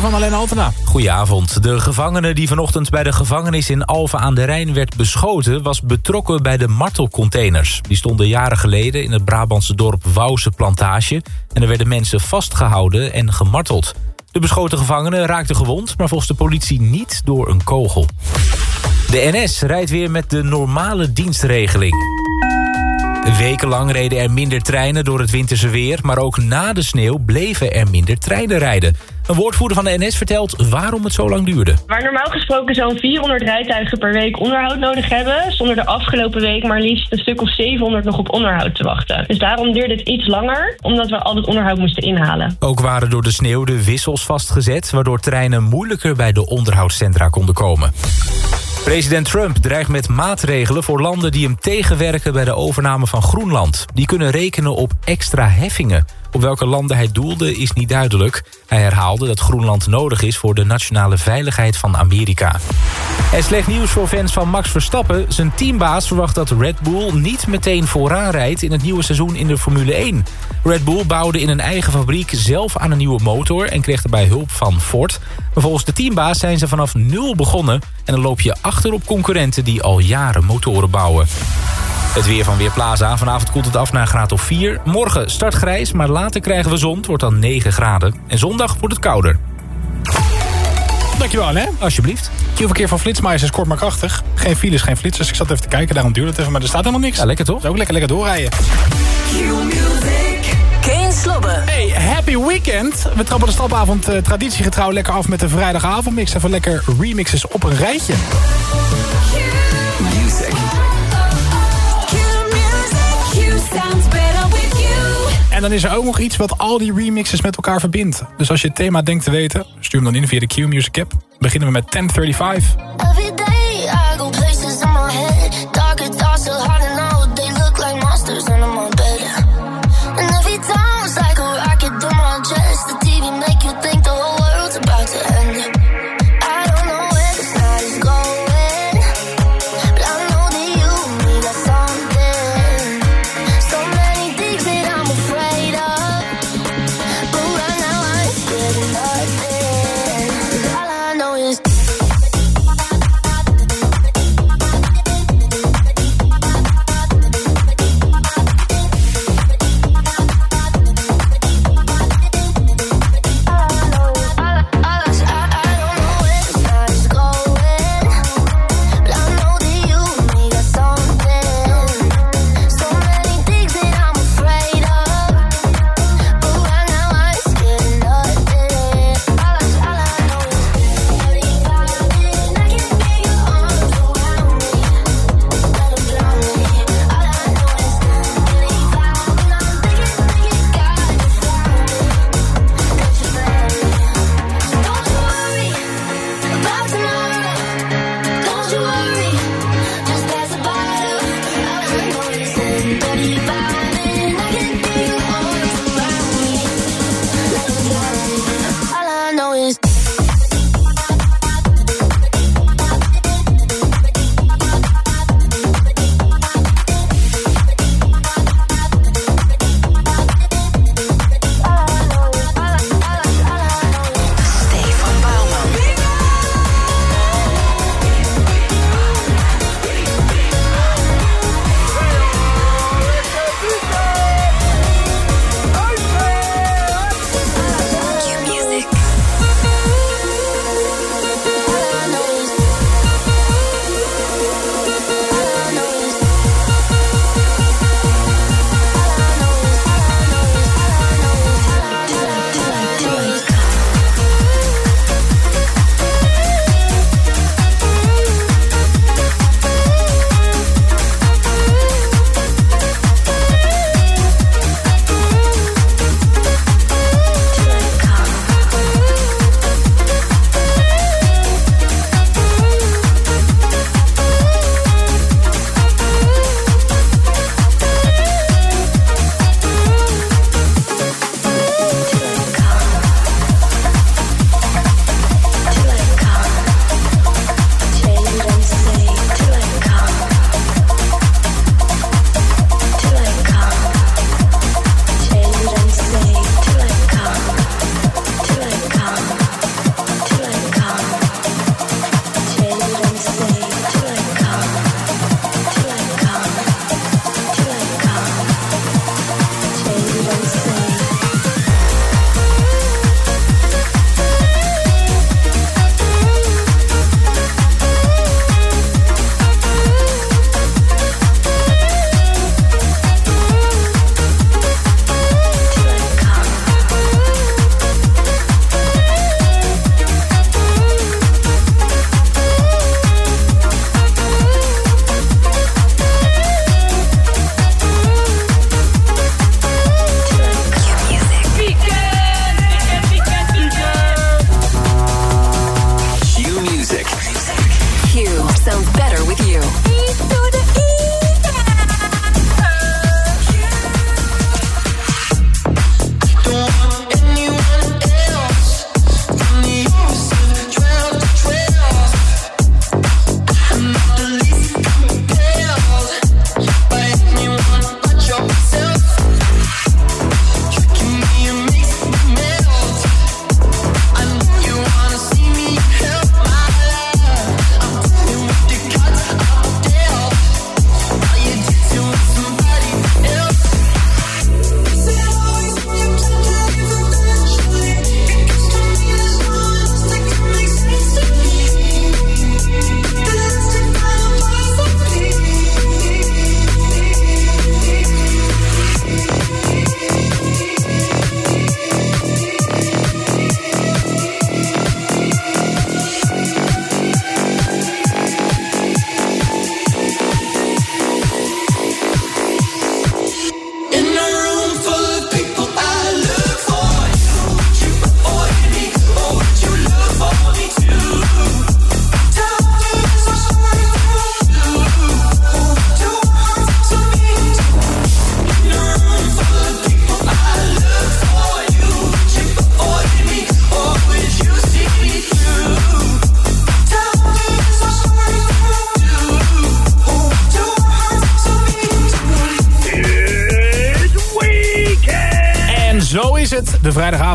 van Alleen Altena? Goedenavond. De gevangene die vanochtend bij de gevangenis in Alphen aan de Rijn werd beschoten... was betrokken bij de martelcontainers. Die stonden jaren geleden in het Brabantse dorp Wouwse Plantage... en er werden mensen vastgehouden en gemarteld. De beschoten gevangene raakte gewond, maar volgens de politie niet door een kogel. De NS rijdt weer met de normale dienstregeling. Wekenlang reden er minder treinen door het winterse weer... maar ook na de sneeuw bleven er minder treinen rijden. Een woordvoerder van de NS vertelt waarom het zo lang duurde. Waar normaal gesproken zo'n 400 rijtuigen per week onderhoud nodig hebben... stonden de afgelopen week maar liefst een stuk of 700 nog op onderhoud te wachten. Dus daarom duurde het iets langer, omdat we al het onderhoud moesten inhalen. Ook waren door de sneeuw de wissels vastgezet... waardoor treinen moeilijker bij de onderhoudscentra konden komen. President Trump dreigt met maatregelen voor landen die hem tegenwerken bij de overname van Groenland. Die kunnen rekenen op extra heffingen. Welke landen hij doelde is niet duidelijk. Hij herhaalde dat Groenland nodig is voor de nationale veiligheid van Amerika. En slecht nieuws voor fans van Max Verstappen. Zijn teambaas verwacht dat Red Bull niet meteen vooraan rijdt... in het nieuwe seizoen in de Formule 1. Red Bull bouwde in een eigen fabriek zelf aan een nieuwe motor... en kreeg daarbij hulp van Ford. Maar volgens de teambaas zijn ze vanaf nul begonnen... en dan loop je achter op concurrenten die al jaren motoren bouwen. Het weer van Weerplaza. Vanavond koelt het af naar een graad of 4. Morgen start grijs, maar later krijgen we zon. Het wordt dan 9 graden. En zondag wordt het kouder. Dankjewel, hè? Alsjeblieft. Q-verkeer van Flitsmeister is kort maar krachtig. Geen files, geen flitsers. Ik zat even te kijken, daarom duurde het even. Maar er staat helemaal niks. Ja, lekker toch? Dus ook lekker, lekker doorrijden. Slobben. Hey, happy weekend. We trappen de stapavond uh, traditiegetrouw lekker af met de vrijdagavondmix. Even lekker remixes op een rijtje. En dan is er ook nog iets wat al die remixes met elkaar verbindt. Dus als je het thema denkt te weten, stuur hem dan in via de Q-Music app. Beginnen we met 1035.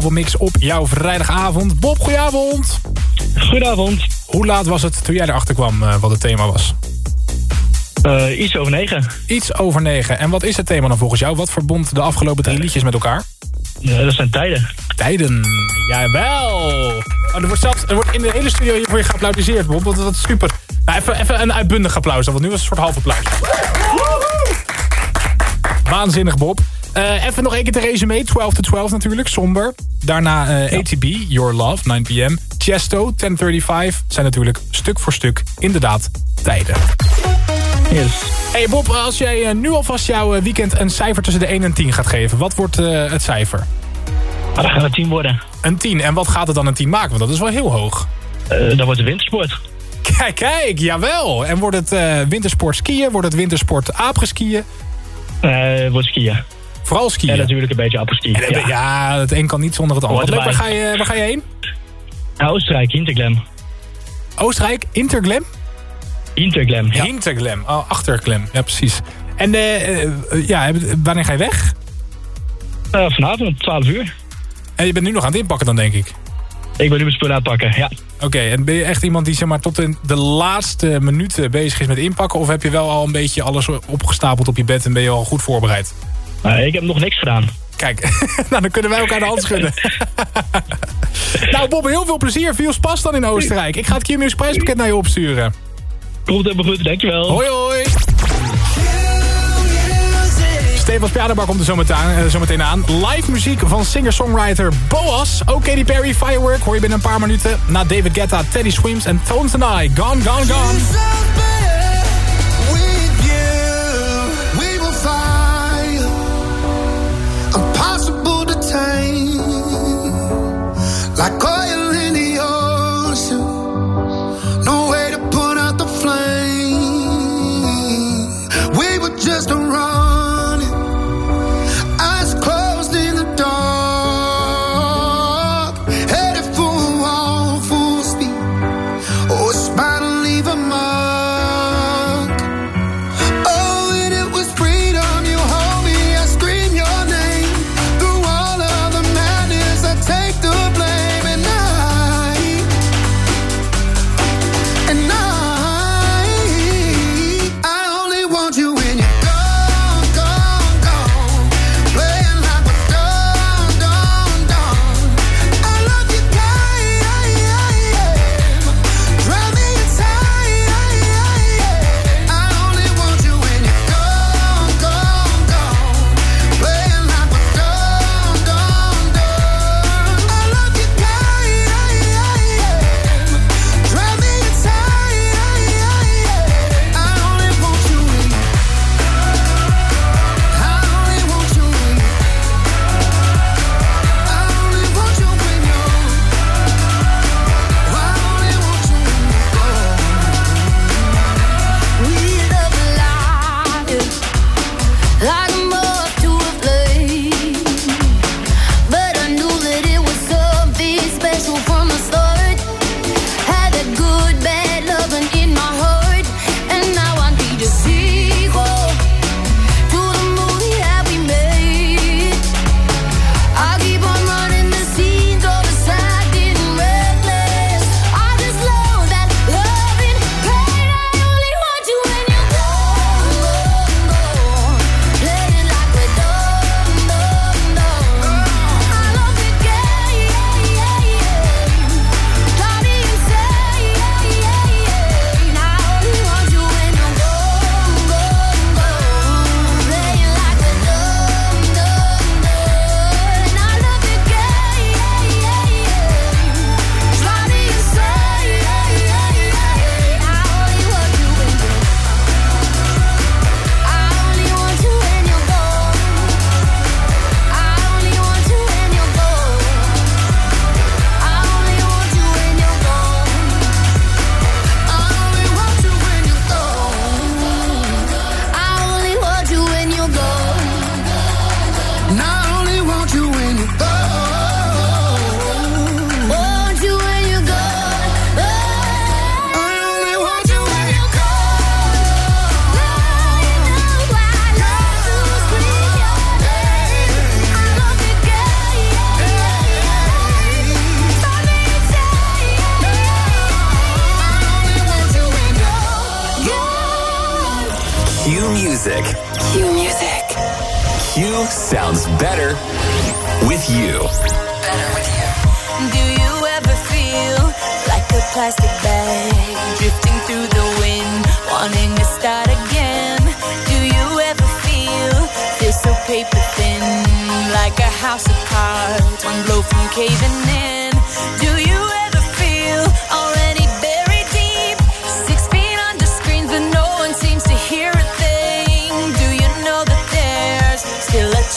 Vrijdagavondmix op jouw vrijdagavond. Bob, goedenavond. Goedenavond. Hoe laat was het toen jij erachter kwam uh, wat het thema was? Uh, iets over negen. Iets over negen. En wat is het thema dan volgens jou? Wat verbond de afgelopen drie liedjes met elkaar? Ja, dat zijn tijden. Tijden, jawel. Oh, er, wordt zelfs, er wordt in de hele studio hier voor je geapplaudiseerd, Bob. Dat, dat is super. Nou, even, even een uitbundig applaus, want nu was het een soort half applaus. Waanzinnig, Bob. Uh, even nog één keer de resume. 12 to 12 natuurlijk, somber. Daarna uh, ja. ATB, Your Love, 9 p.m. Chesto, 1035. Zijn natuurlijk stuk voor stuk inderdaad tijden. Yes. Hey Bob, als jij uh, nu alvast jouw weekend een cijfer tussen de 1 en 10 gaat geven. Wat wordt het cijfer? Ah, dan gaat het 10 worden. Een 10. En wat gaat het dan een 10 maken? Want dat is wel heel hoog. dat wordt de wintersport. Kijk, kijk, jawel. En wordt het wintersport skiën? Wordt het wintersport aapgeskiën? Uh, wordt skiën. Vooral skiën? En natuurlijk een beetje appelskiën. Ja. ja, het een kan niet zonder het ander. Leuk, waar, ga je, waar ga je heen? Oostenrijk, Interglem. Oostenrijk, Interglem? Interglem, ja. Interglem, oh, achterglem, ja precies. En uh, uh, ja, wanneer ga je weg? Uh, vanavond om 12 uur. En je bent nu nog aan het inpakken dan, denk ik? Ik ben nu mijn spullen aan het pakken, ja. Oké, okay, en ben je echt iemand die zeg maar, tot in de laatste minuten bezig is met inpakken? Of heb je wel al een beetje alles opgestapeld op je bed en ben je al goed voorbereid? Uh, ik heb nog niks gedaan. Kijk, nou dan kunnen wij elkaar de hand schudden. nou Bob, heel veel plezier. Veel spas dan in Oostenrijk. Ik ga het Q-Music prijspakket naar je opsturen. Komt helemaal goed, dankjewel. Hoi hoi. Stefans Pianobar komt er zometeen, uh, zometeen aan. Live muziek van singer-songwriter Boas. Ook Katy Perry, Firework hoor je binnen een paar minuten. Na David Guetta, Teddy Swims en Tones and I. Gone, gone, gone.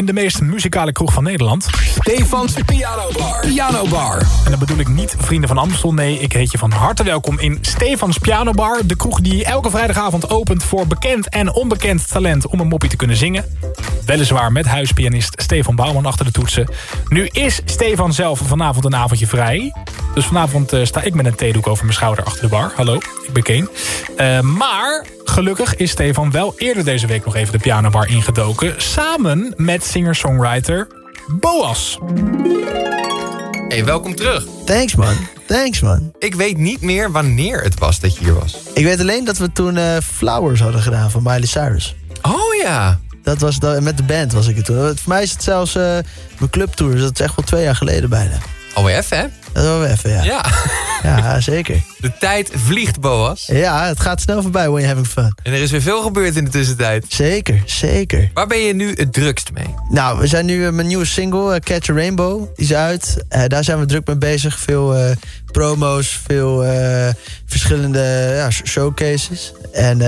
in de meest muzikale kroeg van Nederland. Stefans Piano Bar. Piano Bar. En dat bedoel ik niet vrienden van Amstel. Nee, ik heet je van harte welkom in Stefans Piano Bar. De kroeg die elke vrijdagavond opent voor bekend en onbekend talent om een moppie te kunnen zingen. Weliswaar met huispianist Stefan Bouwman achter de toetsen. Nu is Stefan zelf vanavond een avondje vrij. Dus vanavond eh, sta ik met een theedoek over mijn schouder achter de bar. Hallo, ik ben Kane. Eh, maar gelukkig is Stefan wel eerder deze week nog even de pianobar ingedoken. Samen met singer-songwriter Boas. Hey, welkom terug. Thanks man, thanks man. Ik weet niet meer wanneer het was dat je hier was. Ik weet alleen dat we toen eh, Flowers hadden gedaan van Miley Cyrus. Oh ja. Dat was da- met de band was ik het toen. Voor mij is het zelfs eh, mijn clubtour. Dus dat is echt wel twee jaar geleden bijna. Alweer even, hè? Dat wel weer even, ja. Ja. Ja, zeker. De tijd vliegt, Boas. Ja, het gaat snel voorbij when you're having fun. En er is weer veel gebeurd in de tussentijd. Zeker, zeker. Waar ben je nu het drukst mee? Nou, we zijn nu eh, mijn nieuwe single, eh, Catch a Rainbow, die is uit. Eh, daar zijn we druk mee bezig. Veel promo's, veel verschillende ja, showcases. En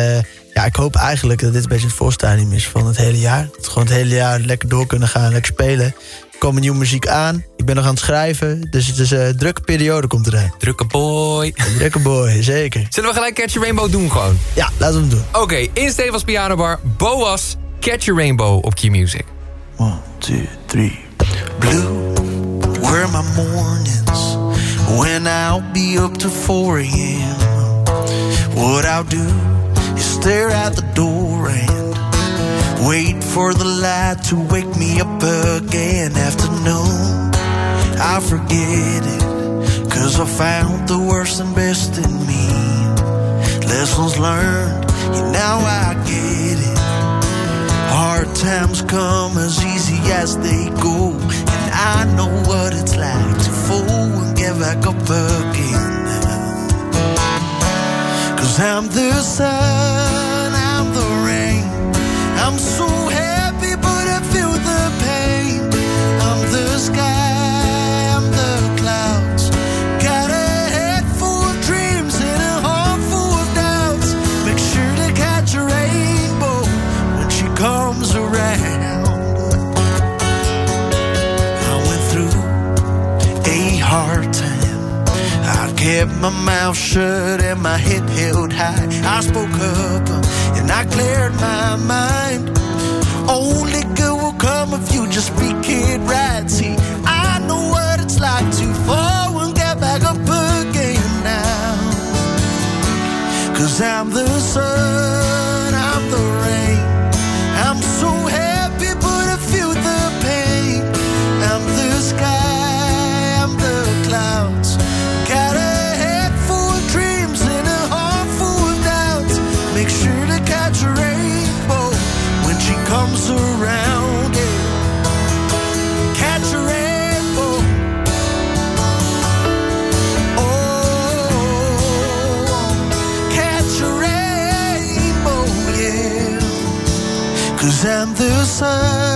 ja, ik hoop eigenlijk dat dit een beetje het volstadium is van het hele jaar. Dat we gewoon het hele jaar lekker door kunnen gaan, lekker spelen. Er komt nieuwe muziek aan. Ik ben nog aan het schrijven, dus het is een drukke periode komt eraan. Drukke boy. Drukke boy, zeker. Zullen we gelijk Catch Your Rainbow doen gewoon? Ja, laten we hem doen. Oké, in Stevens Pianobar, Boas, Catch Your Rainbow op Q Music. One, two, three. Blue were my mornings when I'll be up to 4 a.m. What I'll do is stare at the door and wait for the light to wake me up again. Afternoon, I forget it, cause I found the worst and best in me. Lessons learned, and now I get it. Hard times come as easy as they go. And I know what it's like to fall and get back up again. Cause I'm the sun, kept my mouth shut and my head held high. I spoke up and I cleared my mind. Only good will come if you just speak it right. See, I know what it's like to fall and get back up again now. Cause I'm the sun, sun,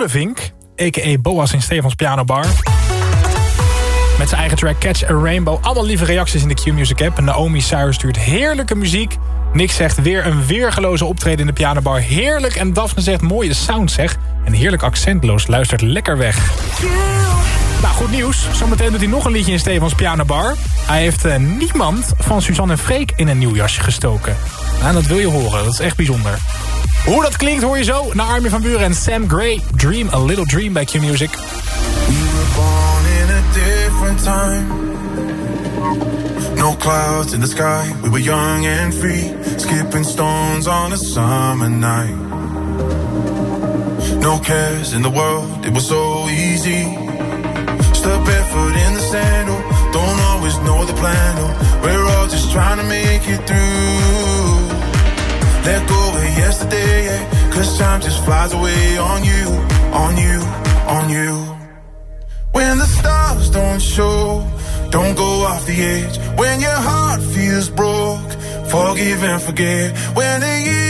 Roelevink, a.k.a. Boas in Stefans Piano Bar. Met zijn eigen track Catch a Rainbow. Allemaal lieve reacties in de Q-Music app. Naomi Suijer stuurt heerlijke muziek. Nick zegt weer een weergeloze optreden in de pianobar. Heerlijk. En Daphne zegt mooie sound zeg. En heerlijk accentloos. Luistert lekker weg. Nou, goed nieuws. Zometeen doet hij nog een liedje in Stefans Pianobar. Hij heeft eh, niemand van Suzanne en Freek in een nieuw jasje gestoken. Nou, dat wil je horen. Dat is echt bijzonder. Hoe dat klinkt hoor je zo naar Armin van Buren en Sam Gray. Dream a Little Dream bij Q-Music. We were born in a different time. No clouds in the sky, we were young and free. Skipping stones on a summer night. No cares in the world, it was so easy. Step barefoot in the sandal, don't always know the plan. oh. We're all just trying to make it through. Let go of yesterday, yeah, cause time just flies away on you, on you, on you. When the stars don't show, don't go off the edge. When your heart feels broke, forgive and forget. When the year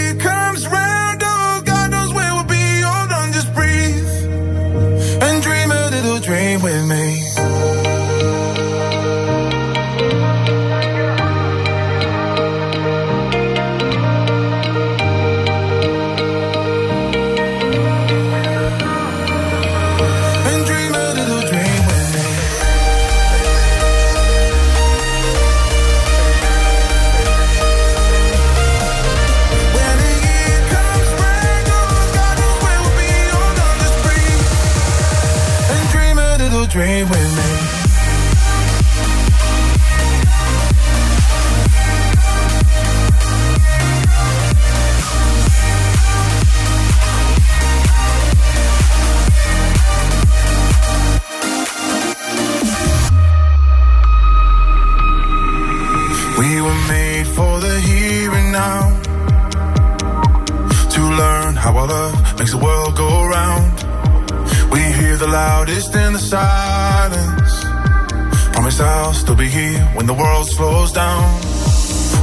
slows down.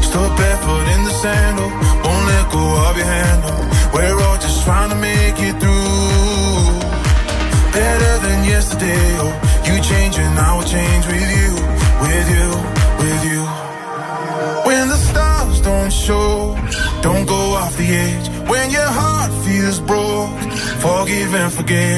Still barefoot in the sandal, oh, won't let go of your handle. Oh. We're all just trying to make it through. Better than yesterday, oh, you change and I will change with you, with you, with you. When the stars don't show, don't go off the edge. When your heart feels broke, forgive and forget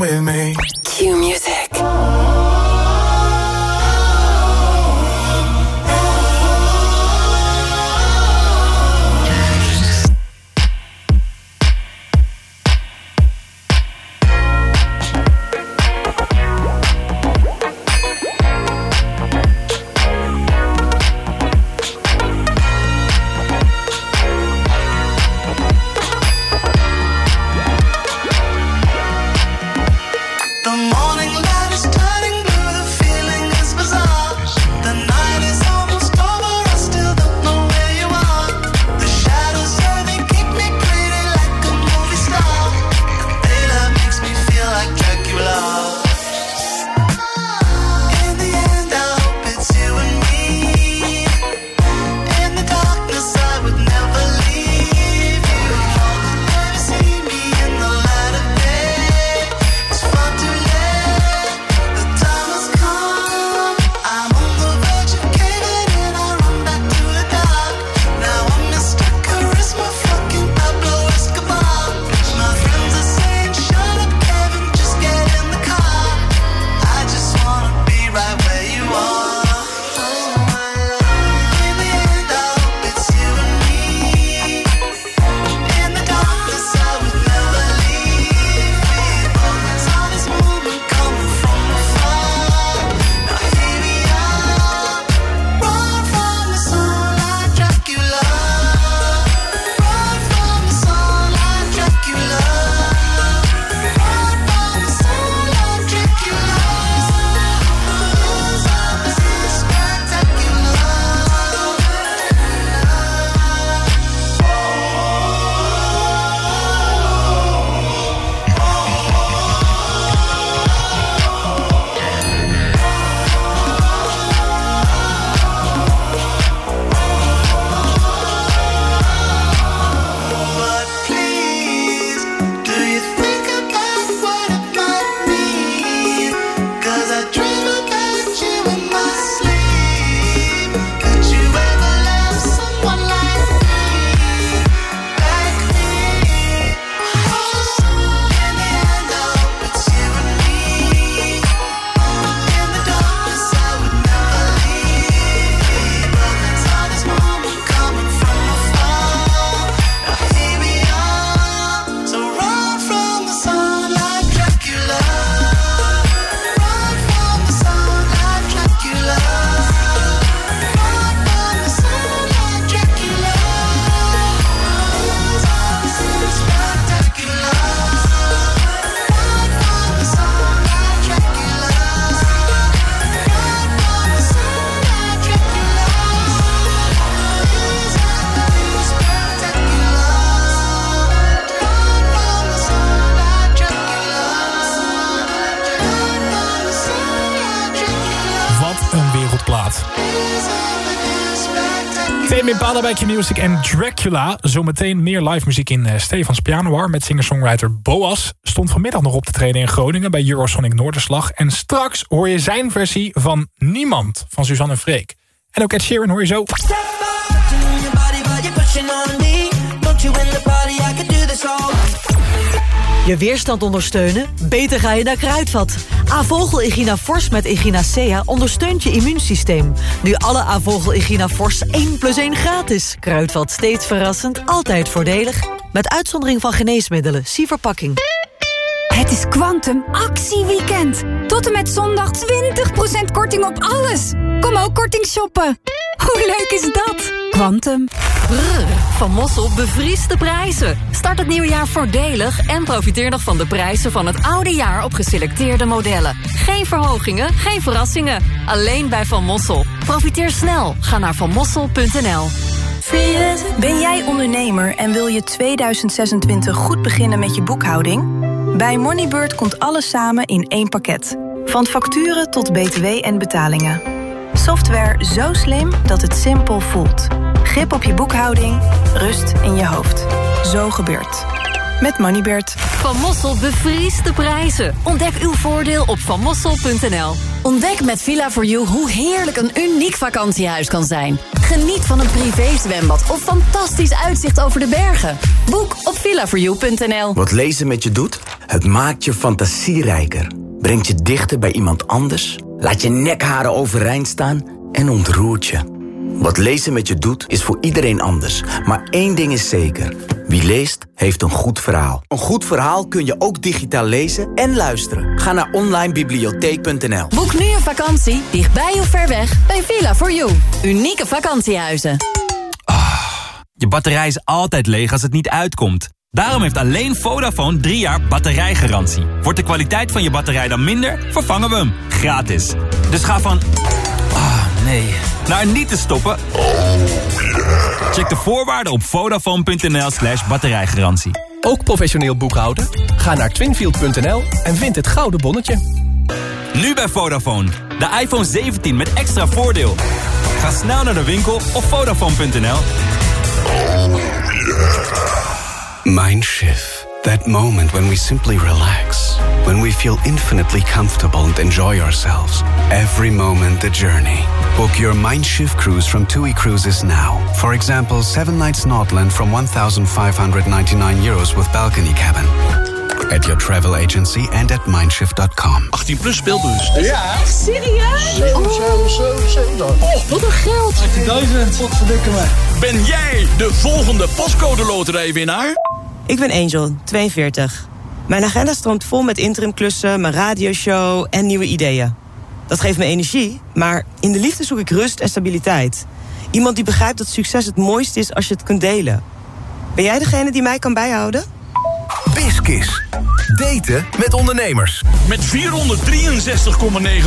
with me. Music en Dracula. Zometeen meer live muziek in eh, Stefans Pianoar met singer-songwriter Boas. Stond vanmiddag nog op te treden in Groningen bij Eurosonic Noorderslag. En straks hoor je zijn versie van Niemand van Suzanne Freek. En ook Ed Sheeran hoor je zo. Je weerstand ondersteunen? Beter ga je naar Kruidvat. Avogel Igina Fors met Echinacea ondersteunt je immuunsysteem. Nu alle Avogel Igina Fors 1 plus 1 gratis. Kruidvat steeds verrassend, altijd voordelig. Met uitzondering van geneesmiddelen. Zie verpakking. Het is Quantum actieweekend. Tot en met zondag 20% korting op alles. Kom ook korting shoppen. Hoe leuk is dat? Quantum. Brrr, van Mossel bevriest de prijzen. Start het nieuwe jaar voordelig en profiteer nog van de prijzen van het oude jaar op geselecteerde modellen. Geen verhogingen, geen verrassingen. Alleen bij Van Mossel. Profiteer snel. Ga naar vanmossel.nl. Ben jij ondernemer en wil je 2026 goed beginnen met je boekhouding? Bij Moneybird komt alles samen in één pakket. Van facturen tot btw en betalingen. Software zo slim dat het simpel voelt. Grip op je boekhouding, rust in je hoofd. Zo gebeurt. Met Moneybird. Van Mossel bevriest de prijzen. Ontdek uw voordeel op vanmossel.nl. Ontdek met Villa4You hoe heerlijk een uniek vakantiehuis kan zijn. Geniet van een privézwembad of fantastisch uitzicht over de bergen. Boek op villa4you.nl. Wat lezen met je doet? Het maakt je fantasierijker. Brengt je dichter bij iemand anders. Laat je nekharen overeind staan en ontroert je. Wat lezen met je doet, is voor iedereen anders. Maar één ding is zeker. Wie leest, heeft een goed verhaal. Een goed verhaal kun je ook digitaal lezen en luisteren. Ga naar onlinebibliotheek.nl Boek nu een vakantie, dichtbij of ver weg, bij Villa4You. Unieke vakantiehuizen. Je batterij is altijd leeg als het niet uitkomt. Daarom heeft alleen Vodafone drie jaar batterijgarantie. Wordt de kwaliteit van je batterij dan minder, vervangen we hem. Gratis. Dus ga van... Nee. Naar niet te stoppen. Check de voorwaarden op vodafone.nl slash batterijgarantie. Ook professioneel boekhouden? Ga naar twinfield.nl en vind het gouden bonnetje. Nu bij Vodafone. De iPhone 17 met extra voordeel. Ga snel naar de winkel op vodafone.nl. Mindshift. That moment when we simply relax, when we feel infinitely comfortable and enjoy ourselves. Every moment the journey. Book your Mindshift cruise from TUI Cruises now. For example, 7 nights Nordland from 1,599 euros with balcony cabin. At your travel agency and at mindshift.com. 18 plus speelbus. Ja. Echt serieus? 7, 7, 7, 7. Oh, wat een geld. 18.000. Wat verdikken me. Ben jij de volgende pascode loterijwinnaar? Ik ben Angel, 42. Mijn agenda stroomt vol met interimklussen, mijn radioshow en nieuwe ideeën. Dat geeft me energie, maar in de liefde zoek ik rust en stabiliteit. Iemand die begrijpt dat succes het mooiste is als je het kunt delen. Ben jij degene die mij kan bijhouden? Biskis. Daten met ondernemers. Met 463,9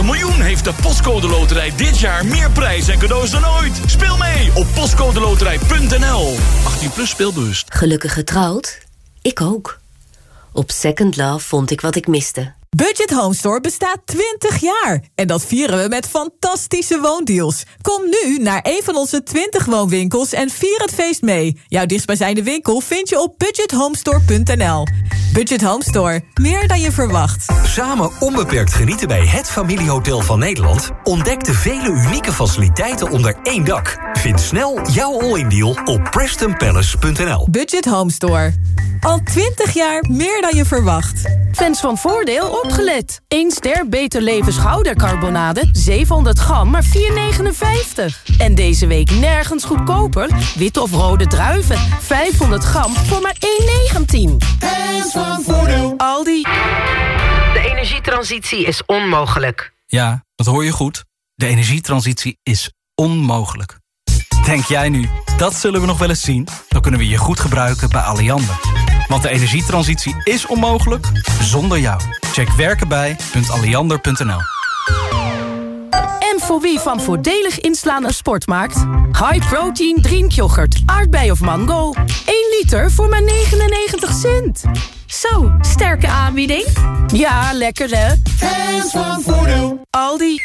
miljoen heeft de Postcode Loterij dit jaar meer prijs en cadeaus dan ooit. Speel mee op postcodeloterij.nl. 18 plus speelbewust. Gelukkig getrouwd? Ik ook. Op Second Love vond ik wat ik miste. Budget Home Store bestaat 20 jaar. En dat vieren we met fantastische woondeals. Kom nu naar een van onze 20 woonwinkels en vier het feest mee. Jouw dichtstbijzijnde winkel vind je op budgethomestore.nl. Budget Home Store. Meer dan je verwacht. Samen onbeperkt genieten bij het familiehotel van Nederland. Ontdek de vele unieke faciliteiten onder één dak. Vind snel jouw all-in deal op prestonpalace.nl. Budget Home Store. Al 20 jaar meer dan je verwacht. Fans van Voordeel opgelet. 1 ster Beter Leven schoudercarbonade, 700 gram, maar 4,59. En deze week nergens goedkoper. Witte of rode druiven, 500 gram voor maar 1,19. Fans van Voordeel. Aldi. De energietransitie is onmogelijk. Ja, dat hoor je goed. De energietransitie is onmogelijk. Denk jij nu, dat zullen we nog wel eens zien? Dan kunnen we je goed gebruiken bij Alliander. Want de energietransitie is onmogelijk zonder jou. Check werkenbij.alliander.nl En voor wie van voordelig inslaan een sport maakt? High protein drinkyoghurt, aardbei of mango. 1 liter voor maar 99 cent. Zo, sterke aanbieding. Ja, lekker hè? Fans van Voordeel. Aldi.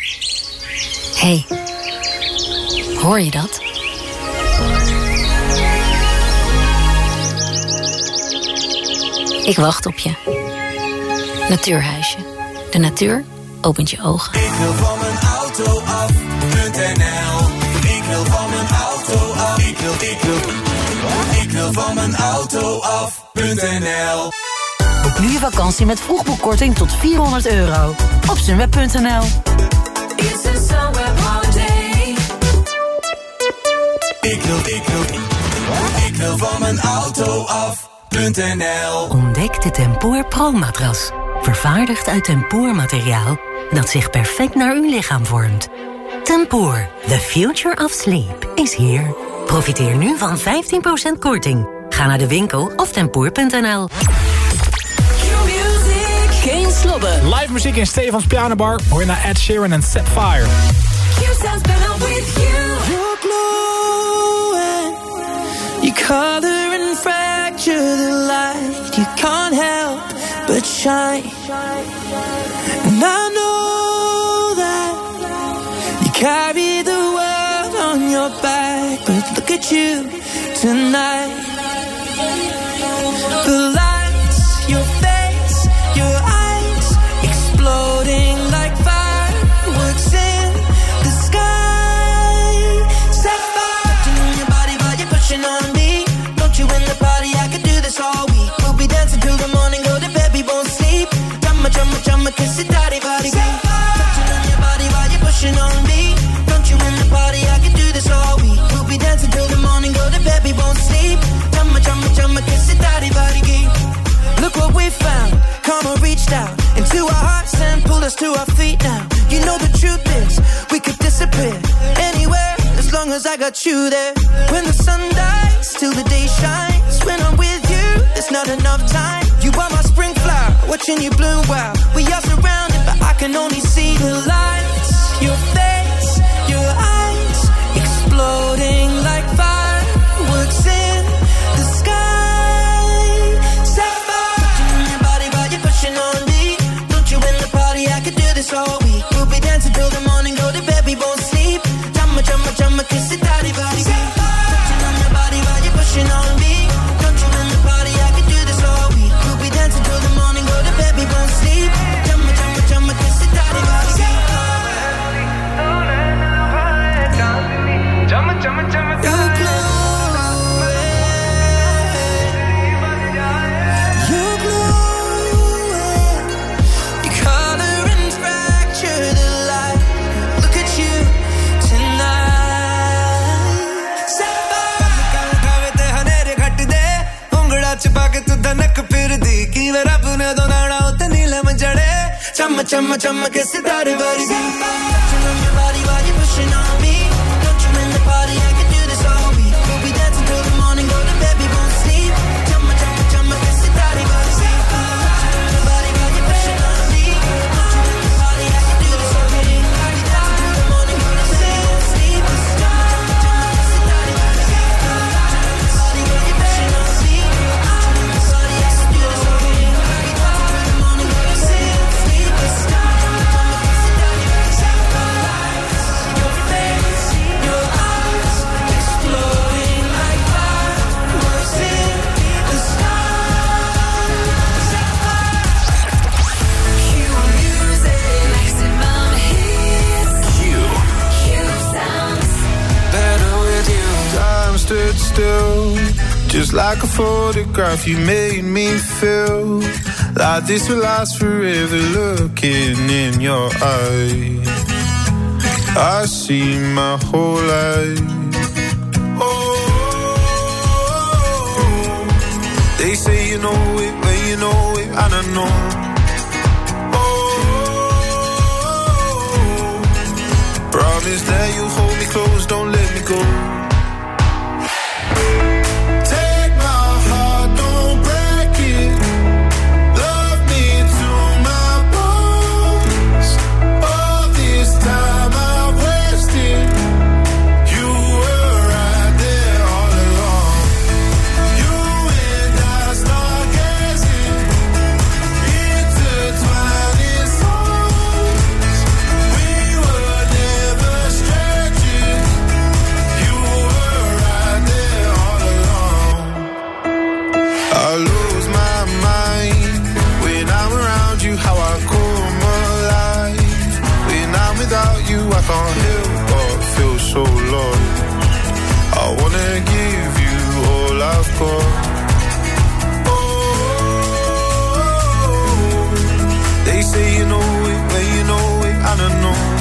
hey, hoor je dat? Ik wacht op je. Natuurhuisje. De natuur opent je ogen. Ik wil van mijn auto af.nl Ik wil van mijn auto af. Ik wil, ik wil. Ik wil van mijn auto af.nl Boek nu je vakantie met vroegboekkorting tot 400 euro. Op sunweb.nl Ik wil, ik wil. Ik wil van mijn auto af tempoor.nl Ontdek de Tempoor Pro-matras. Vervaardigd uit tempoormateriaal dat zich perfect naar uw lichaam vormt. Tempoor, the future of sleep, is here. Profiteer nu van 15% korting. Ga naar de winkel of tempoor.nl slobben. Live muziek in Stefans Pianobar. Hoor je naar Ed Sheeran en Set Fire. You color and friends capture the light. You can't help but shine. And I know that you carry the world on your back. But look at you tonight. The lights, your face. you there. photograph, you made me feel like this will last forever. Looking in your eyes, I see my whole life. Oh, they say you know it when you know it, and I know. Oh, promise that you hold without you, I can't heal, but feel so lost. I wanna give you all I've got. Oh, they say you know it, but you know it, I don't know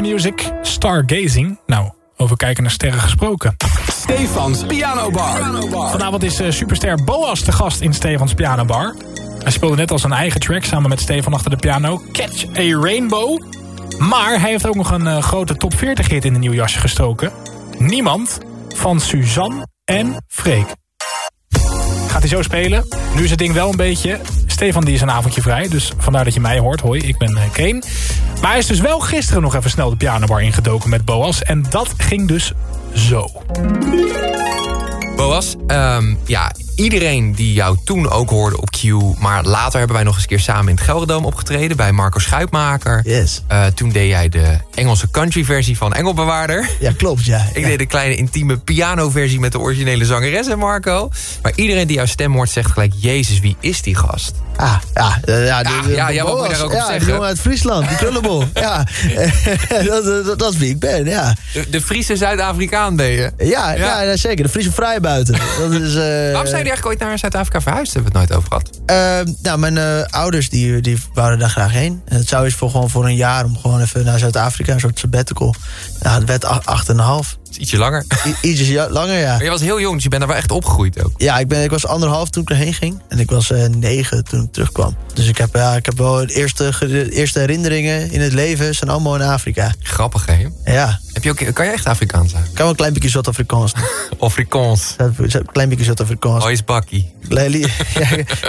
Music, Stargazing. Nou, over kijken naar sterren gesproken. Stefans Piano Bar. Vanavond is eh, superster Boas te gast in Stefans Piano Bar. Hij speelde net al zijn eigen track samen met Stefan achter de piano. Catch a Rainbow. Maar hij heeft ook nog een eh, grote top 40 hit in een nieuw jasje gestoken. Niemand van Suzanne en Freek. Gaat hij zo spelen? Nu is het ding wel een beetje... Stefan die is een avondje vrij, dus vandaar dat je mij hoort. Hoi, ik ben eh, Kane. Maar hij is dus wel gisteren nog even snel de pianobar ingedoken met Boas. En dat ging dus zo. Boas, ehm, ja, iedereen die jou toen ook hoorde op Q... maar later hebben wij nog eens een keer samen in het Gelderdoom opgetreden... bij Marco Schuitmaker. Yes. Eh, toen deed jij de Engelse country-versie van Engelbewaarder. Ja, klopt, ja. Ik deed de kleine intieme piano-versie met de originele zangeres en Marco. Maar iedereen die jouw stem hoort zegt gelijk... Jezus, wie is die gast? Ah, ja, eh, ja, de- Ja, de- ja, de ja, wat moet je daar ook op zeggen? jongen uit Friesland, die krullenbol. ja, dat, dat, dat is wie ik ben, ja. De, Friese Zuid-Afrikaan ben je. Ja, ja. zeker. De Friese vrijbuiten. Dat is, eh, Waarom zijn jullie eigenlijk ooit naar Zuid-Afrika verhuisd? Hebben we het nooit over gehad? Ehm, nou, mijn eh, ouders die, die wouden daar graag heen. En het zou is voor, gewoon voor een jaar om gewoon even naar Zuid-Afrika, een soort sabbatical. Het werd 8,5. Ietsje langer. I- ietsje langer, ja. Maar je was heel jong, dus je bent daar wel echt opgegroeid ook. Ja, ik, ben, ik was anderhalf toen ik erheen ging. En ik was eh, negen toen ik terugkwam. Dus ik heb, ja, ik heb wel de eerste, de eerste herinneringen in het leven zijn allemaal in Afrika. Grappig, hè? Ja. Heb je ook, kan je echt Afrikaans zijn? Ik kan wel een klein beetje Zuid-Afrikaans. Afrikaans. Een klein beetje Zuid-Afrikaans. Hoi is bakkie.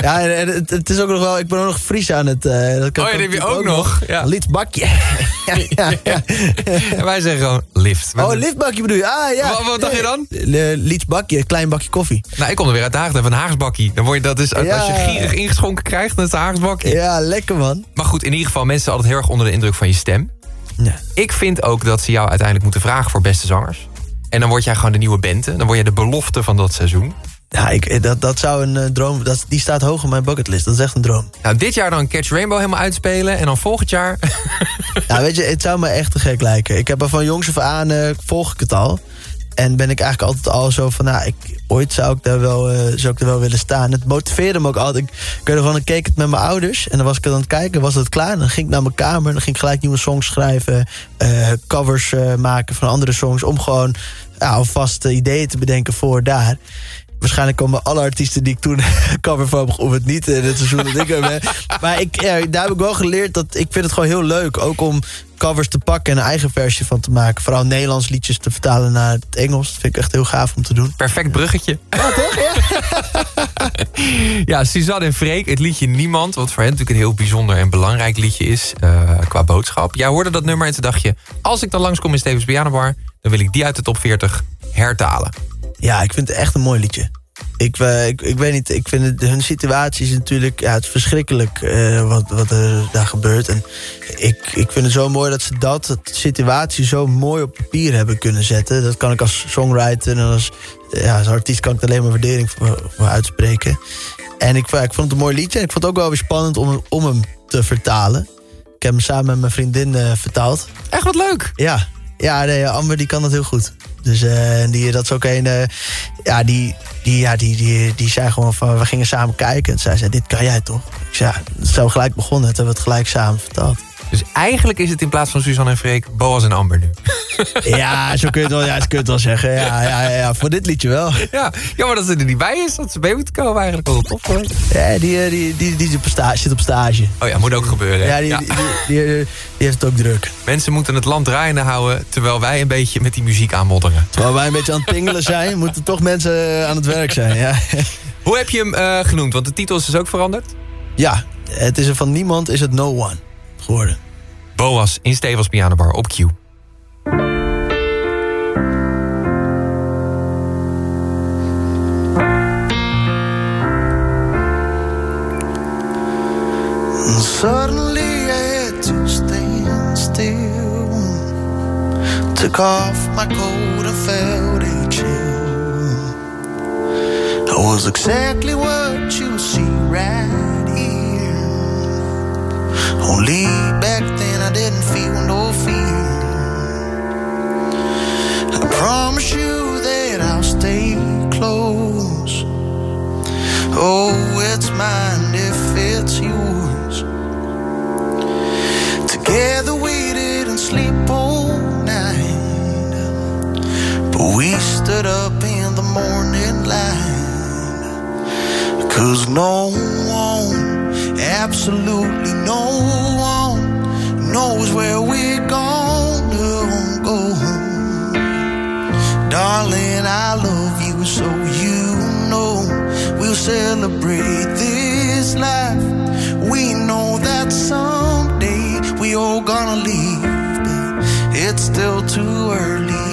Ja, en het, het is ook nog wel... Ik ben ook nog Fries aan het... eh, dat kan Oh ja, heb je ook nog. Ja. Ja, ja, ja. En wij zeggen gewoon lift. Oh, liftbakje bedoel Ah, ja. Wat, wat dacht je dan? Lieds bakje, klein bakje koffie. Nou, ik kom er weer uit de Haag. Heb een Haagsbakkie. Dan word je dat is, als je gierig ingeschonken krijgt, dan is het Haagsbakkie. Ja, lekker man. Maar goed, in ieder geval, mensen zijn altijd heel erg onder de indruk van je stem. Ja. Ik vind ook dat ze jou uiteindelijk moeten vragen voor beste zangers. En dan word jij gewoon de nieuwe Bente. Dan word je de belofte van dat seizoen. Ja, ik, dat, dat zou een eh, droom... Dat, die staat hoog op mijn bucketlist. Dat is echt een droom. Nou, dit jaar dan Catch Rainbow helemaal uitspelen. En dan volgend jaar... Ja, weet je, het zou me echt te gek lijken. Ik heb er van jongs af aan, eh, volg ik het al. En ben ik eigenlijk altijd al zo van, nou, ik, ooit zou ik, daar wel, eh, zou ik er wel willen staan. Het motiveerde me ook altijd. Ik, ik weet nog wel, dan keek het met mijn ouders. En dan was ik aan het kijken, was het klaar. Dan ging ik naar mijn kamer, dan ging ik gelijk nieuwe songs schrijven. eh, covers eh, maken van andere songs. Om gewoon ja, alvast eh, ideeën te bedenken voor daar. Waarschijnlijk komen alle artiesten die ik toen cover van of het niet in het seizoen dat ik er ben. Maar ik, ja, daar heb ik wel geleerd dat ik vind het gewoon heel leuk. Ook om covers te pakken en een eigen versie van te maken. Vooral Nederlands liedjes te vertalen naar het Engels. Dat vind ik echt heel gaaf om te doen. Perfect bruggetje. Ja, toch? Ja, Suzanne en Freek, het liedje Niemand... wat voor hen natuurlijk een heel bijzonder en belangrijk liedje is... eh, qua boodschap. Jij hoorde dat nummer en toen dacht je... als ik dan langskom in Stevens Pianobar... dan wil ik die uit de top 40 hertalen. Ja, ik vind het echt een mooi liedje. Ik, eh, ik, ik weet niet, ik vind het, hun situatie is natuurlijk... Ja, het is verschrikkelijk eh, wat, wat er daar gebeurt. En ik, ik vind het zo mooi dat ze dat, dat situatie zo mooi op papier hebben kunnen zetten. Dat kan ik als songwriter en als, ja, als artiest kan ik er alleen maar waardering voor, voor uitspreken. En ik, ik vond het een mooi liedje. En ik vond het ook wel weer spannend om, om hem te vertalen. Ik heb hem samen met mijn vriendin eh, vertaald. Echt wat leuk. Ja, ja nee, Amber die kan dat heel goed. Dus eh, die, dat is ook een... eh, ja, die, die, ja die, die, die zei gewoon van... We gingen samen kijken. En zij zei, dit kan jij toch? Ik zei, ja, zo gelijk begonnen. Het hebben we het gelijk samen vertaald. Dus eigenlijk is het in plaats van Suzanne en Freek... Boas en Amber nu. Ja, zo kun je het wel, ja, kun je het wel zeggen. Ja, ja, ja, voor dit liedje wel. Ja, jammer dat ze er niet bij is. Dat ze mee moeten komen eigenlijk. Wel tof hoor. Ja, die, eh, die, die, die, zit op stage. Oh ja, moet ook gebeuren. Ja, die, Die, die, die, heeft het ook druk. Mensen moeten het land draaiende houden... terwijl wij een beetje met die muziek aanmodderen. Terwijl wij een beetje aan het pingelen zijn... moeten toch mensen eh, aan het werk zijn. Ja, Hoe heb je hem eh, genoemd? Want de titel is dus ook veranderd. ja het is er van niemand, is het no one geworden. Boas in Stevens Pianobar op Q. And suddenly I had to stand still. Took off my coat and felt a chill. I was exactly what Only back then I didn't feel no fear. I promise you that I'll stay close. Oh, it's mine if it's yours. Together we didn't sleep all night, but we stood up in the morning light. Cause no one, absolutely no one, knows where we're gonna go. Darling, I love you so you know we'll celebrate this life. We know that someday we all gonna leave, but it's still too early.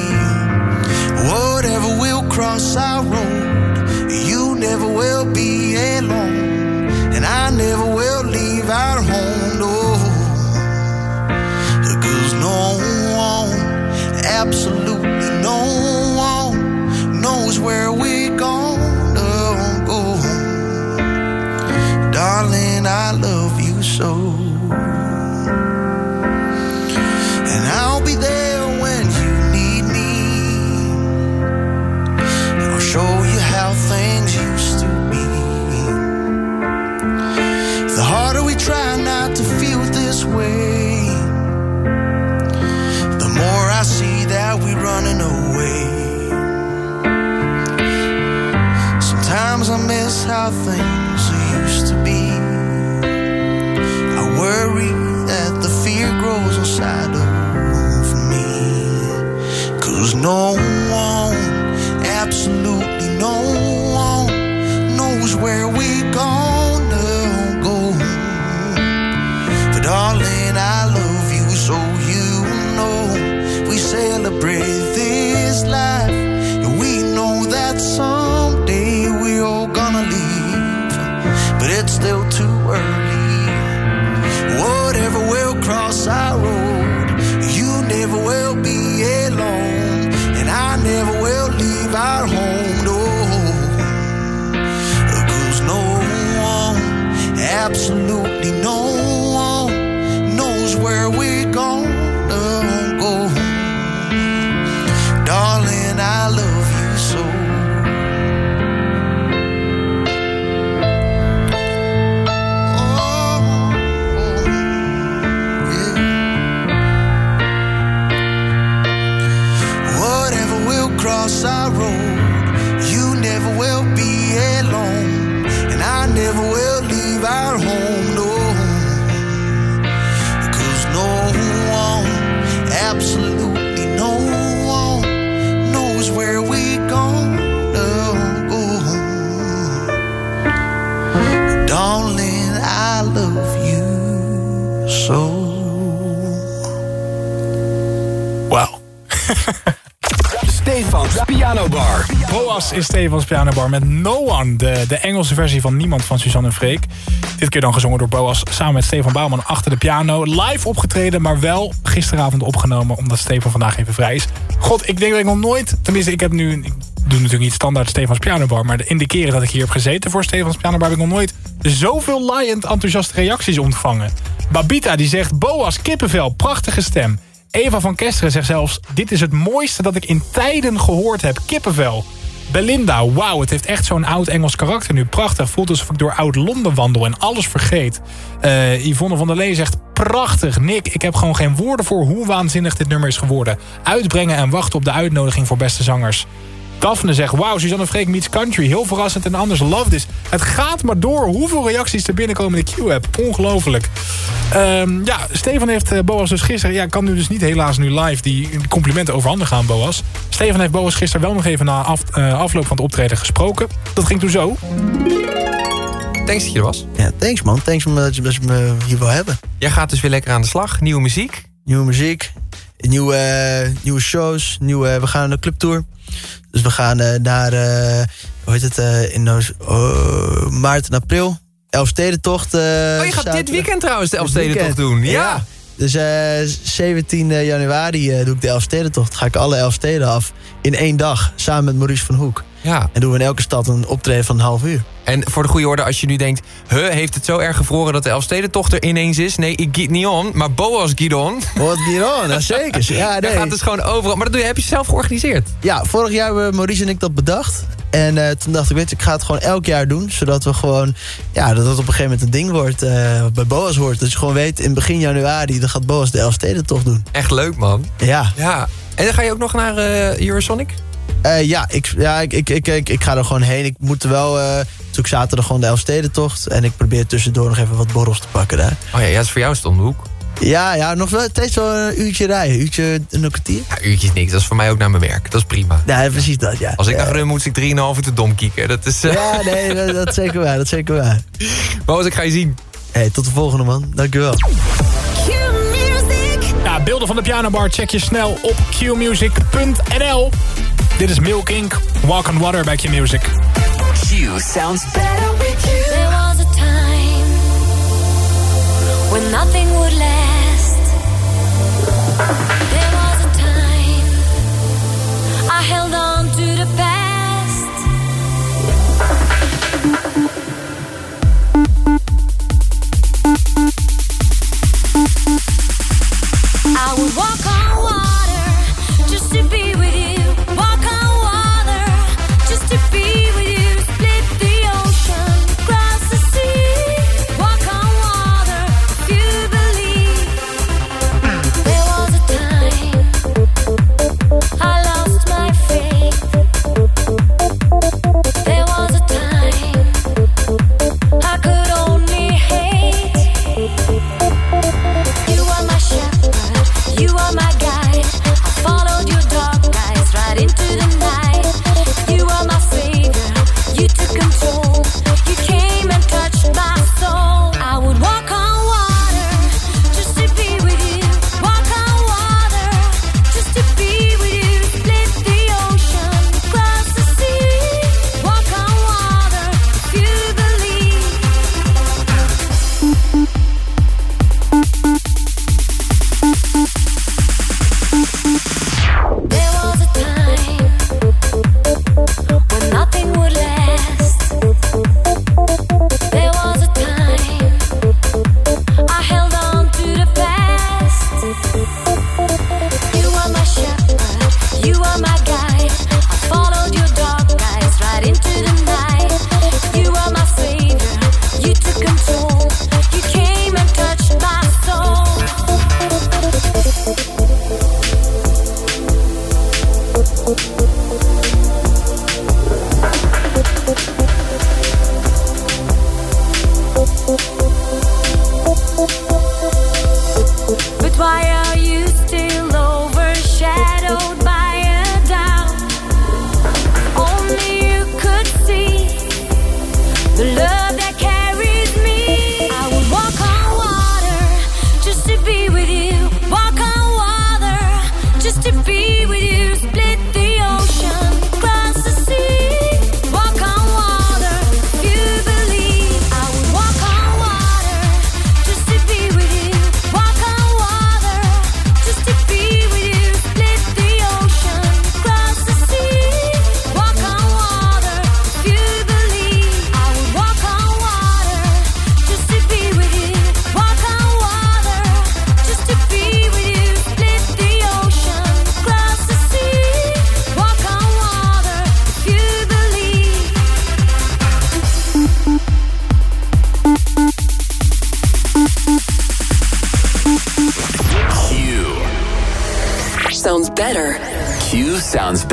Whatever will cross our road, you never will be alone, and I never absolutely no one, knows where we're gonna go. Darling, I love you so. Wauw. Stefans Piano Bar. Boas is Stefans Pianobar met No One. De, de Engelse versie van Niemand van Suzanne en Freek. Dit keer dan gezongen door Boas samen met Stefan Bouwman achter de piano. Live opgetreden, maar wel gisteravond opgenomen... omdat Stefan vandaag even vrij is. God, ik denk dat ik nog nooit... Tenminste, ik heb nu... Ik doe natuurlijk niet standaard Stefans Pianobar... maar de, in de keren dat ik hier heb gezeten voor Stefans Pianobar... heb ik nog nooit zoveel laaiend enthousiaste reacties ontvangen. Babita die zegt... Boas, kippenvel, prachtige stem. Eva van Kesteren zegt zelfs... Dit is het mooiste dat ik in tijden gehoord heb. Kippenvel. Belinda, wauw, het heeft echt zo'n oud Engels karakter nu. Prachtig, voelt alsof ik door oud Londen wandel en alles vergeet. Eh, Yvonne van der Lee zegt, prachtig. Nick, ik heb gewoon geen woorden voor hoe waanzinnig dit nummer is geworden. Uitbrengen en wachten op de uitnodiging voor beste zangers. Daphne zegt, wauw, Suzanne Freek meets country. Heel verrassend en anders love this. Het gaat maar door hoeveel reacties er binnenkomen in de Q-app. Ongelooflijk. Ehm, ja, Stefan heeft eh, Boas dus gisteren... Ja, kan nu dus niet helaas nu live die complimenten overhandigen aan Boas. Stefan heeft Boas gisteren wel nog even na af, eh, afloop van het optreden gesproken. Dat ging toen zo. Thanks dat je er was. Ja, thanks man. Thanks om, dat, je, dat je me hier wil hebben. Jij gaat dus weer lekker aan de slag. Nieuwe muziek. Nieuwe muziek, nieuwe, nieuwe shows, nieuwe, we gaan naar de clubtour. Dus we gaan eh, naar, eh, hoe heet het, eh, in oh, maart en april. Elfstedentocht. oh, je gaat dit weekend trouwens de Elfstedentocht doen. Ja. Dus eh 17 januari doe ik de Elfstedentocht. Ga ik alle Elfsteden af in één dag. Samen met Maurice van Hoek. Ja. En doen we in elke stad een optreden van een half uur. En voor de goede orde, als je nu denkt... Huh, heeft het zo erg gevroren dat de Elfstedentocht er ineens is? Nee, ik giet niet on, maar Boas giet on. Boas giet on, dat zeker. Ja, nee. gaat dus gewoon overal. Maar dat doe je, heb je zelf georganiseerd? Ja, vorig jaar hebben Maurice en ik dat bedacht. En eh, toen dacht ik, weet je, ik ga het gewoon elk jaar doen. Zodat we gewoon, ja, dat het op een gegeven moment een ding wordt. wat bij Boas hoort. Dat je gewoon weet, in begin januari, dan gaat Boas de Elfstedentocht doen. Echt leuk, man. Ja. Ja. En dan ga je ook nog naar eh Eurosonic? Eh, ja, ik, ja ik, ik, ik, ik, ik ga er gewoon heen. Ik moet wel, eh natuurlijk zaterdag gewoon de Elfstedentocht. En ik probeer tussendoor nog even wat borrels te pakken daar. Oh ja, ja dat is voor jou stond de hoek. Ja, ja, nog wel steeds wel een uurtje rijden. Uurtje en een kwartier. Ja, uurtjes niks. Dat is voor mij ook naar mijn werk. Dat is prima. Ja, precies dat, ja. Als ik Ja. naar Rum moet, ik 3,5 uur te dom kieken. Dat is... Ja, nee, dat, dat is zeker waar, dat is zeker waar. Boas, ik ga je zien. Hey, tot de volgende man. Dankjewel. Ja, beelden van de pianobar check je snel op qmusic.nl. Dit is Milk Inc. Walk on Water bij Q-Music. Q sounds better with you. There was a time when nothing would last. There I would walk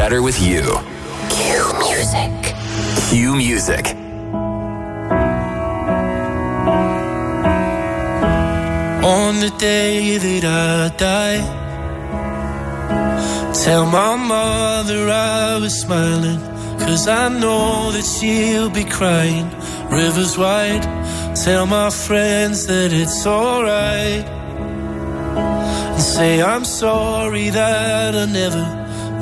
better with you. Cue music. Cue music. On the day that I die, tell my mother I was smiling. Cause I know that she'll be crying. Rivers wide, tell my friends that it's alright. And say I'm sorry that I never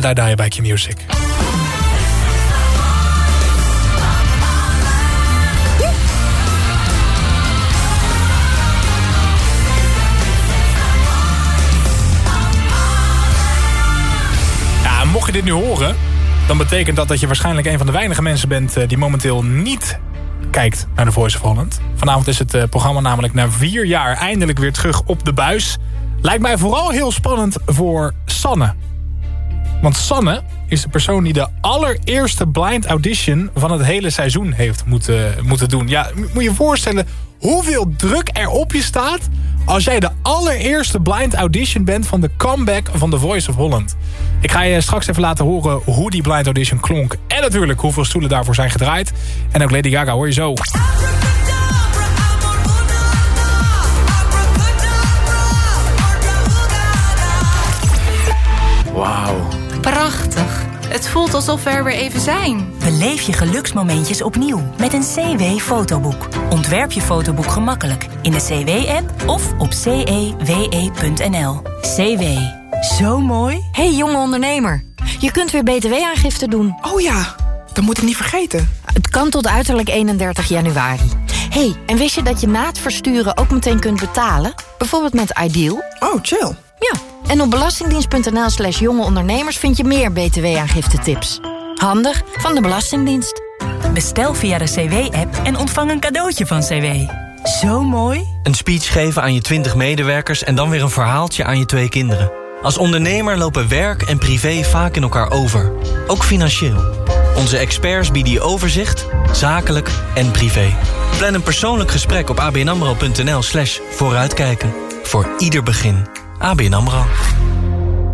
Die bij Q-Music. Ja, mocht je dit nu horen... dan betekent dat dat je waarschijnlijk een van de weinige mensen bent... eh, die momenteel niet kijkt naar The Voice of Holland. Vanavond is het eh, programma namelijk na vier jaar eindelijk weer terug op de buis. Lijkt mij vooral heel spannend voor Sanne. Want Sanne is de persoon die de allereerste blind audition van het hele seizoen heeft moeten, moeten doen. Ja, moet je je voorstellen hoeveel druk er op je staat... als jij de allereerste blind audition bent van de comeback van The Voice of Holland. Ik ga je straks even laten horen hoe die blind audition klonk. En natuurlijk hoeveel stoelen daarvoor zijn gedraaid. En ook Lady Gaga hoor je zo. Wauw. Het voelt alsof we er weer even zijn. Beleef je geluksmomentjes opnieuw met een CW-fotoboek. Ontwerp je fotoboek gemakkelijk in de CW-app of op cewe.nl. CW. Zo mooi. Hey jonge ondernemer, je kunt weer btw-aangifte doen. Oh ja, dat moet ik niet vergeten. Het kan tot uiterlijk 31 januari. hey, en wist je dat je na het versturen ook meteen kunt betalen? Bijvoorbeeld met Ideal? Oh, chill. Ja, en op belastingdienst.nl slash jonge ondernemers vind je meer btw-aangifte tips. Handig van de Belastingdienst. Bestel via de CW-app en ontvang een cadeautje van CW. Zo mooi. Een speech geven aan je 20 medewerkers en dan weer een verhaaltje aan je twee kinderen. Als ondernemer lopen werk en privé vaak in elkaar over. Ook financieel. Onze experts bieden je overzicht, zakelijk en privé. Plan een persoonlijk gesprek op abnamro.nl slash vooruitkijken. Voor ieder begin. ABN AMRO.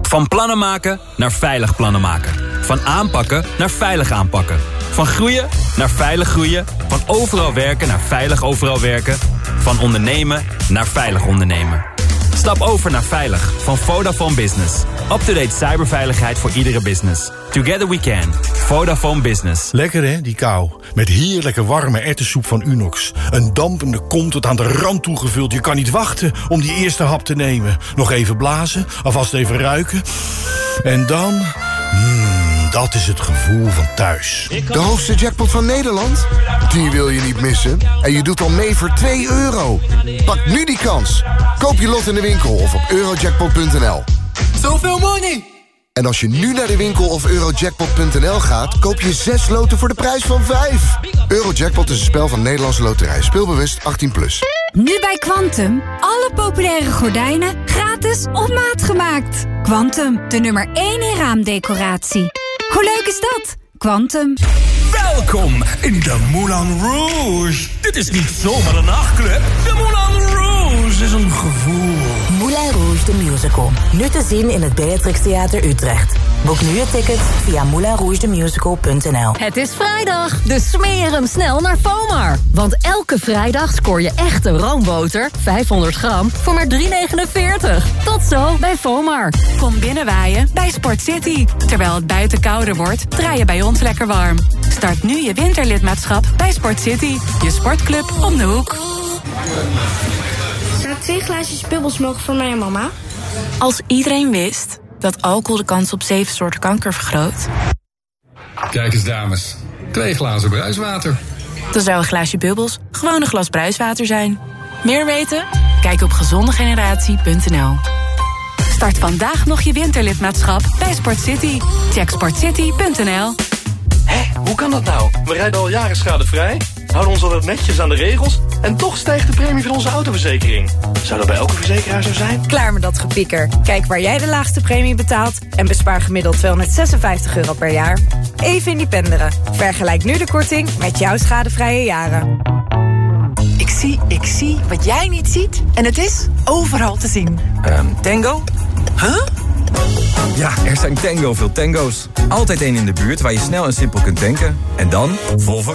Van plannen maken naar veilig plannen maken. Van aanpakken naar veilig aanpakken. Van groeien naar veilig groeien. Van overal werken naar veilig overal werken. Van ondernemen naar veilig ondernemen. Stap over naar veilig van Vodafone Business. Up-to-date cyberveiligheid voor iedere business. Together we can. Vodafone Business. Lekker hè, die kou. Met heerlijke warme erwtensoep van Unox. Een dampende kom tot aan de rand toegevuld. Je kan niet wachten om die eerste hap te nemen. Nog even blazen, alvast even ruiken. En dan... Mmm, dat is het gevoel van thuis. De hoogste jackpot van Nederland? Die wil je niet missen. En je doet al mee voor 2 euro. Pak nu die kans. Koop je lot in de winkel of op eurojackpot.nl. Zoveel money! En als je nu naar de winkel of eurojackpot.nl gaat... koop je 6 loten voor de prijs van 5. Eurojackpot is een spel van Nederlandse Loterij. Speelbewust 18+. Plus. Nu bij Quantum. Alle populaire gordijnen gratis op maat gemaakt. Quantum, de nummer 1 in raamdecoratie. Hoe leuk is dat? Quantum. Welkom in de Moulin Rouge. Dit is niet zomaar een nachtclub. De Moulin Rouge is een the Musical. Nu te zien in het Beatrix Theater Utrecht. Boek nu je ticket via moulinrougethemusical.nl Het is vrijdag, dus smeer hem snel naar FOMAR. Want elke vrijdag scoor je echte roomboter, 500 gram, voor maar 3,49. Tot zo bij FOMAR. Kom binnenwaaien bij Sport City. Terwijl het buiten kouder wordt, draai je bij ons lekker warm. Start nu je winterlidmaatschap bij Sport City. Je sportclub om de hoek. Twee glaasjes bubbels mogen voor mij en mama? Als iedereen wist dat alcohol de kans op zeven soorten kanker vergroot... Kijk eens, dames. Twee glazen bruiswater. dan zou een glaasje bubbels gewoon een glas bruiswater zijn. Meer weten? Kijk op gezondegeneratie.nl. Start vandaag nog je winterlidmaatschap bij Sport City. Check sportcity.nl. Hoe kan dat nou? We rijden al jaren schadevrij, houden ons altijd netjes aan de regels... en toch stijgt de premie van onze autoverzekering. Zou dat bij elke verzekeraar zo zijn? Klaar met dat gepieker. Kijk waar jij de laagste premie betaalt en bespaar gemiddeld 256 euro per jaar. Even independeren. Vergelijk nu de korting met jouw schadevrije jaren. Ik zie, ik zie wat jij niet ziet. En het is overal te zien. Ehm, tango? Huh? Ja, er zijn tango veel tango's. Altijd één in de buurt waar je snel en simpel kunt tanken. En dan vol vooruit.